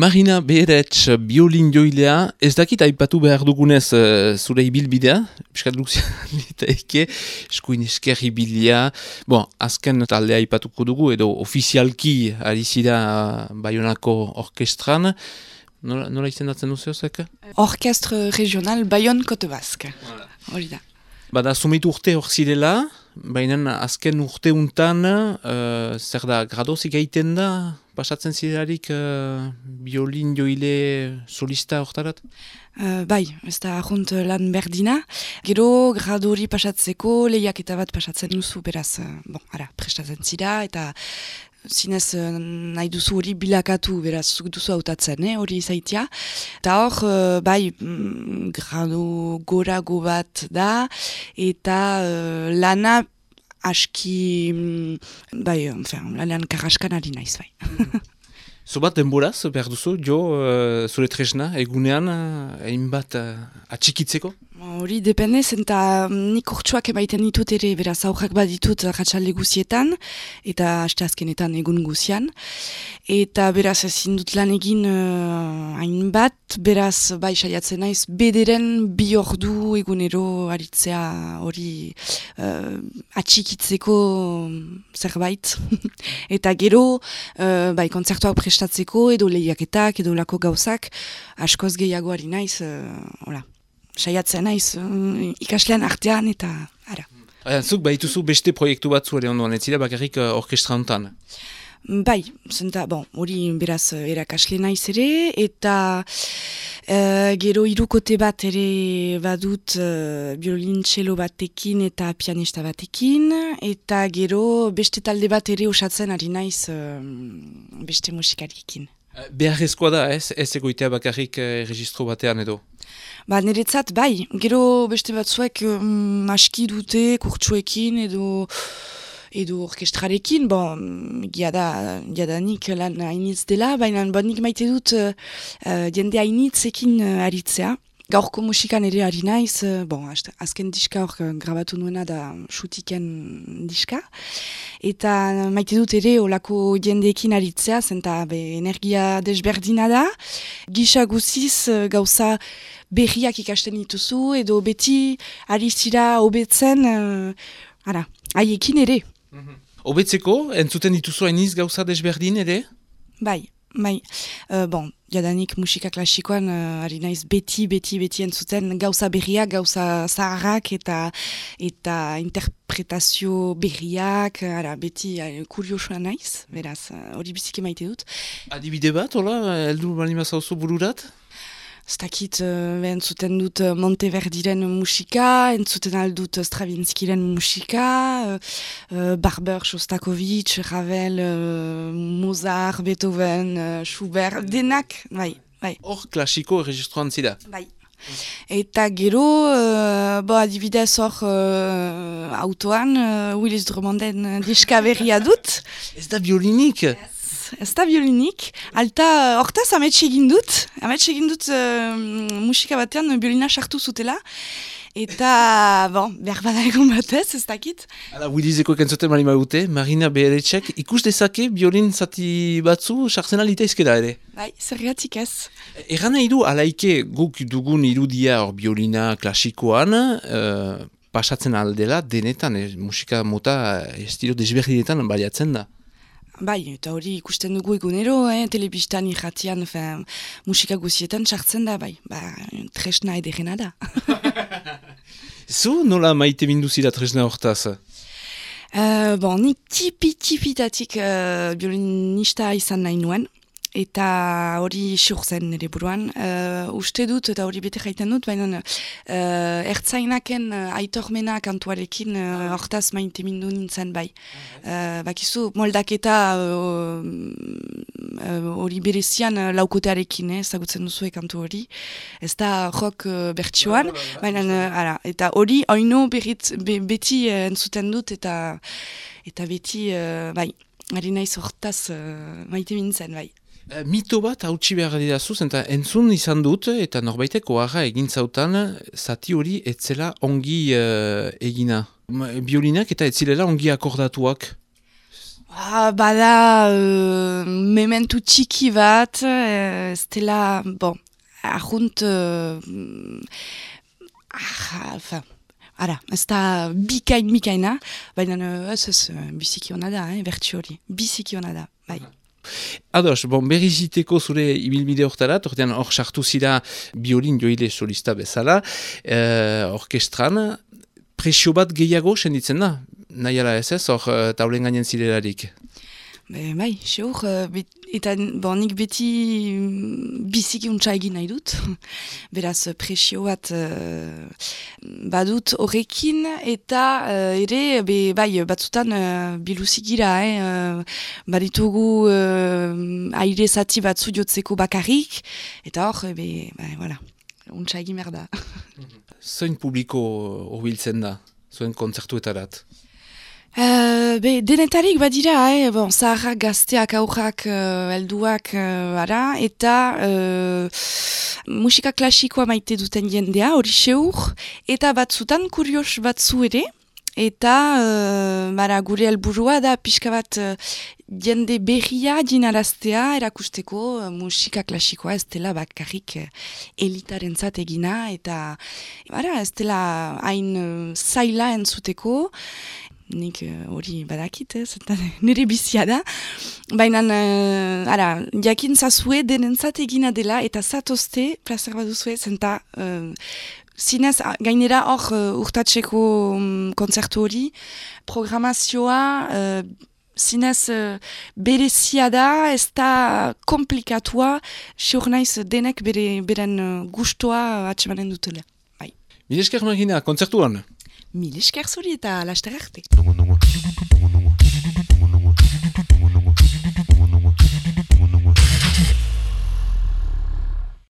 Marina Beretz biolin joilea, ez dakit aipatu behar dugunez uh, zure ibilbidea, piskat lukzia eta eke, eskuin esker ibilia. Bon, azken taldea aipatuko dugu, edo ofizialki ari zira Bayonako orkestran. Nola, nola izendatzen duzu zek? Orkestre regional Bayon Kote Bask. Hori da. Bada, sumitu urte hor zirela, baina azken urte untan, uh, zer da, gradozik egiten da, pasatzen ziderarik uh, biolin joile solista hortarat? Uh, bai, ez da ahunt lan berdina. Gero gradori pasatzeko lehiak eta bat pasatzen duzu beraz, uh, bon, ara, prestatzen zira eta zinez nahi duzu hori bilakatu beraz zuk duzu hautatzen, eh, hori zaitia. Eta hor, uh, bai, mm, grado gorago bat da eta uh, lana aski, mm, bai, enfin, lanean karraskan ari naiz, bai. Zubat denboraz, behar duzu, jo, uh, zure tresna, egunean, uh, egin bat uh, atxikitzeko? Hori depende, zenta mm, nik urtsuak emaiten ditut ere, beraz aurrak bat ditut ratxalde guzietan, eta haste azkenetan egun guzian. Eta beraz ezin dut lan egin uh, hainbat, beraz bai saiatzen naiz, bederen bi ordu egunero aritzea hori uh, atxikitzeko zerbait. eta gero, uh, bai kontzertuak prestatzeko, edo lehiaketak, edo lako gauzak, askoz gehiago ari naiz, uh, saiatzen naiz uh, ikaslean artean eta ara. Zuk baituzu beste proiektu batzu ere ondoan, ez zira bakarrik orkestra honetan? Bai, zenta, bon, hori beraz erakasle naiz ere, eta uh, gero irukote bat ere badut uh, biolin txelo batekin eta pianista batekin, eta gero beste talde bat ere osatzen ari naiz uh, beste musikariekin. Beharrezkoa da, ez? Ez egoitea bakarrik uh, registro batean edo? Ba, niretzat, bai, gero beste batzuek um, aski dute kurtsuekin edo edo orkestrarekin, bon, giada, giada nik lan hainitz dela, baina bon, nik maite dut uh, jende hainitzekin uh, aritzea. Gaurko musikan ere ari naiz, bon, azken diska hor grabatu nuena da xutiken diska. Eta maite dut ere olako jendeekin aritzea, zenta be, energia desberdina da. Gisa guziz gauza berriak ikasten dituzu, edo beti ari zira hobetzen, uh, ara, haiekin ere. Hobetzeko, mm -hmm. entzuten dituzu hainiz gauza desberdin ere? Bai, bai. Uh, bon, jadanik musika klasikoan uh, ari naiz beti, beti, beti entzuten gauza berriak, gauza zaharrak eta eta interpretazio berriak, ara, beti uh, kuriosua naiz, beraz, hori uh, biziki maite dut. Adibide bat, hola, eldu balimazauzu bururat? Zdakit, uh, entzuten dut uh, Monteverdiren musika, entzuten aldut Stravinskiren musika, uh, Barber, Shostakovich, Ravel, uh, Mozart, Beethoven, uh, Schubert, denak, bai, bai. Hor klasiko registroan zida? Bai. Eta gero, uh, bo adibidez hor uh, autoan, uh, Willis Drummonden diska berria dut. Ez da violinik? Yes ez da violinik, alta hortaz ametxe egin dut, ametxe egin dut uh, musika batean violina sartu zutela, eta, bon, behar bada egon batez, ez dakit. Hala, Willizeko kentzuten marima dute, Marina Beheretxek, ikus dezake violin zati batzu sartzen alita izkeda ere? Bai, zergatik ez. Egan nahi du, alaike guk dugun irudia hor violina klasikoan, uh, pasatzen aldela, denetan, eh, musika mota estilo desberdinetan baliatzen da. Bai, eta hori ikusten dugu egunero, eh, telebistan irratian, fin, musika guzietan sartzen da, bai, ba, tresna edegena da. Zu nola maite minduzira tresna hortaz? Uh, bon, nik tipi-tipitatik uh, violinista izan nahi nuen, eta hori xur zen nire buruan. Uh, uste dut eta hori bete jaiten dut, baina uh, ertzainaken uh, aitormena kantuarekin hortaz uh, maite mindu nintzen bai. Uh, bakizu, moldaketa hori uh, uh, berezian uh, laukotearekin, eh, zagutzen duzu kantu hori. Ez da rock uh, bertsuan, baina uh, eta hori oino berit, be, beti uh, entzuten dut eta eta beti, uh, bai, ari naiz hortaz uh, maite mintzen, bai. Uh, mito bat hautsi behar didazu, eta entzun izan dut, eta norbaiteko harra egin zautan, zati hori etzela ongi uh, egina. Biolinak eta etzilela ongi akordatuak. Ah, bada, uh, mementu txiki bat, uh, dela, bon, ahunt, uh, ah, ara, ez da bikain mikaina, baina ez ez biziki hona da, eh, bertsi hori, biziki hona da, bai. Ados, bon, berri ziteko zure ibilbide horretara, ordean hor sartu zira biolin joile solista bezala, uh, orkestran, presio bat gehiago senditzen da, nahi ala ez ez, hor uh, taulen gainen zirelarik? Be, bai, seur, uh, eta bon, nik beti mm, biziki untsa egin nahi dut. Beraz, presio bat uh, badut horrekin, eta uh, ere, be, bai, batzutan uh, biluzigira, eh, uh, baditugu uh, aire zati batzu jotzeko bakarrik, eta hor, be, bai, voilà, untsa egin merda. Zoin publiko horbiltzen da, zuen kontzertuetarat? Uh, be, denetarik badira, eh? bon, zaharrak gazteak aurrak uh, elduak uh, ara, eta uh, musika klasikoa maite duten jendea, hori seur, eta batzutan kurios batzu ere, eta uh, bara, gure helburua da pixka bat uh, jende berria dinaraztea erakusteko uh, musika klasikoa ez dela bakarrik uh, elitaren egina, eta bara, ez dela hain uh, zaila entzuteko, nik eh, hori uh, badakit, ez, nire bizia da. Baina, uh, ara, jakin zazue denentzat egina dela eta zatozte, plazer bat duzue, zenta, uh, zinez, gainera hor uh, urtatzeko um, konzertu hori, programazioa, uh, zinez uh, berezia da, ez da komplikatua, siur naiz denek bere, beren uh, gustoa atxemanen dutela. Bai. Milesker magina, konzertuan? Mil esker zuri eta alaster arte.